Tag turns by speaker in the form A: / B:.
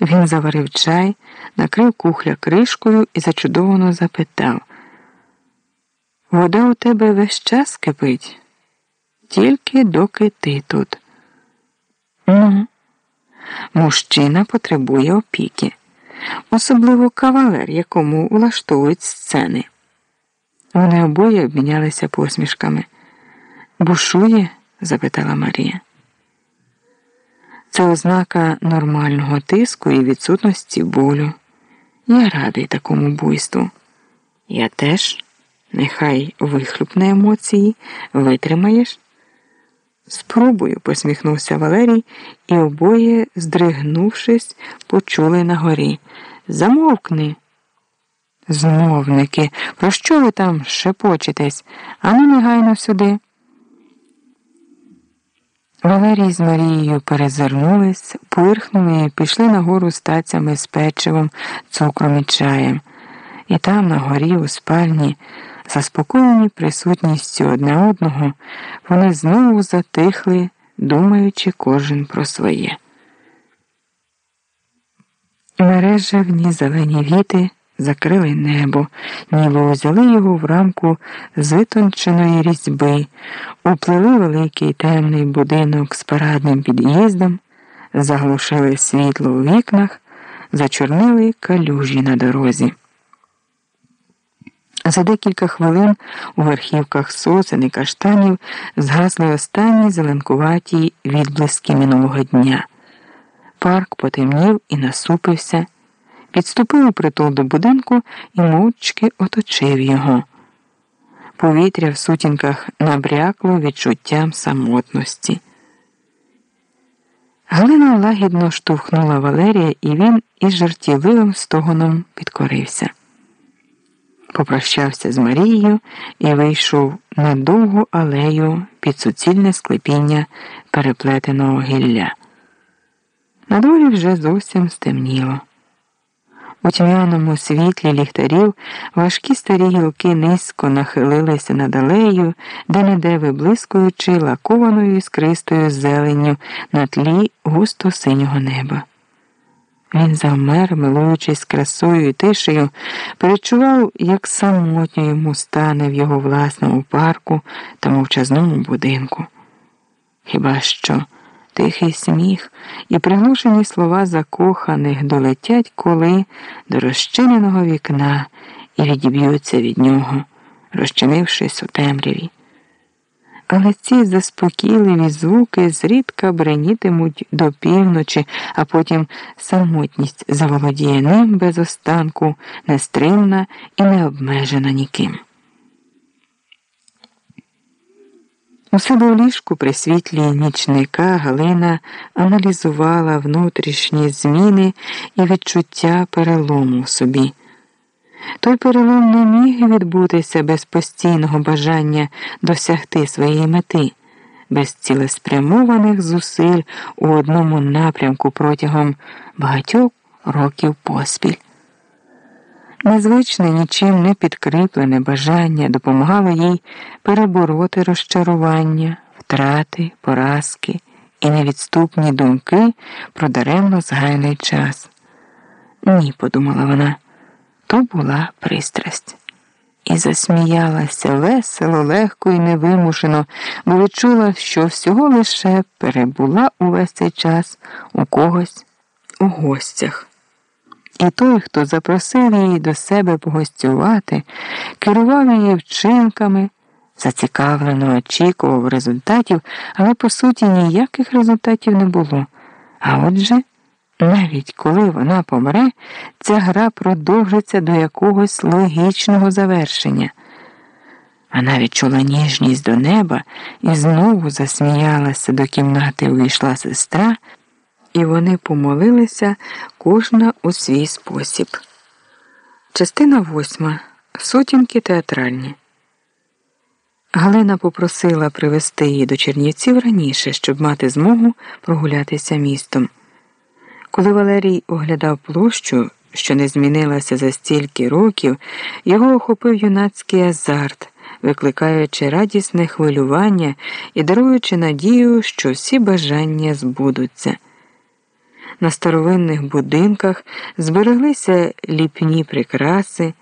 A: Він заварив чай, накрив кухля кришкою і зачудовано запитав. Вода у тебе весь час кипить, тільки доки ти тут. Ну, мужчина потребує опіки, особливо кавалер, якому влаштовують сцени. Вони обоє обмінялися посмішками. Бушує? запитала Марія. Це ознака нормального тиску і відсутності болю. Я радий такому буйству. Я теж, нехай вихлюпне емоції, витримаєш. Спробую, посміхнувся Валерій, і обоє, здригнувшись, почули на горі. Замовкни. Змовники, про що ви там шепочетесь? Ану негайно сюди. Валерій з Марією перезирнулись, пирхнули і пішли нагору з тацями з печивом, цукром і чаєм. І там, на горі, у спальні, заспокоєні присутністю одне одного, вони знову затихли, думаючи кожен про своє. Мережевні зелені віти закрили небо, ніби взяли його в рамку з різьби, уплили великий темний будинок з парадним під'їздом, заглушили світло у вікнах, зачорнили калюжі на дорозі. За декілька хвилин у верхівках сосен і каштанів згасли останні зеленкуваті відблиски минулого дня. Парк потемнів і насупився підступив у притул до будинку і мовчки оточив його. Повітря в сутінках набрякло відчуттям самотності. Галина лагідно штовхнула Валерія, і він із жартівливим стогоном підкорився. Попрощався з Марією і вийшов на довгу алею під суцільне склепіння переплетеного гілля. На дворі вже зовсім стемніло. У тьмяному світлі ліхтарів важкі старі гілки низько нахилилися над алеєю, де неде виблискуючи лакованою іскристою зеленню на тлі густо синього неба. Він завмер, милуючись красою і тишею, перечував, як самотньо йому стане в його власному парку та мовчазному будинку. Хіба що тихий сміх і приглушені слова закоханих долетять коли до розчиненого вікна і відіб'ються від нього, розчинившись у темряві. Але ці заспокійливі звуки зрідка бренітимуть до півночі, а потім самотність заволодіє ним без останку, нестримна і необмежена ніким. У себе в ліжку при світлі нічника Галина аналізувала внутрішні зміни і відчуття перелому в собі. Той перелом не міг відбутися без постійного бажання досягти своєї мети, без цілеспрямованих зусиль у одному напрямку протягом багатьох років поспіль. Незвичне нічим не підкріплене бажання допомагало їй перебороти розчарування, втрати, поразки і невідступні думки про даремно згайний час. Ні, подумала вона, то була пристрасть. І засміялася весело, легко і невимушено, бо відчула, що всього лише перебула увесь цей час у когось у гостях. І той, хто запросив її до себе погостювати, керував її вчинками, зацікавлено очікував результатів, але по суті ніяких результатів не було. А отже, навіть коли вона помре, ця гра продовжиться до якогось логічного завершення. Вона відчула ніжність до неба і знову засміялася до кімнати увійшла сестра і вони помолилися кожна у свій спосіб. Частина восьма. Сутінки театральні. Галина попросила привезти її до Чернівців раніше, щоб мати змогу прогулятися містом. Коли Валерій оглядав площу, що не змінилася за стільки років, його охопив юнацький азарт, викликаючи радісне хвилювання і даруючи надію, що всі бажання збудуться. На старовинних будинках збереглися ліпні прикраси.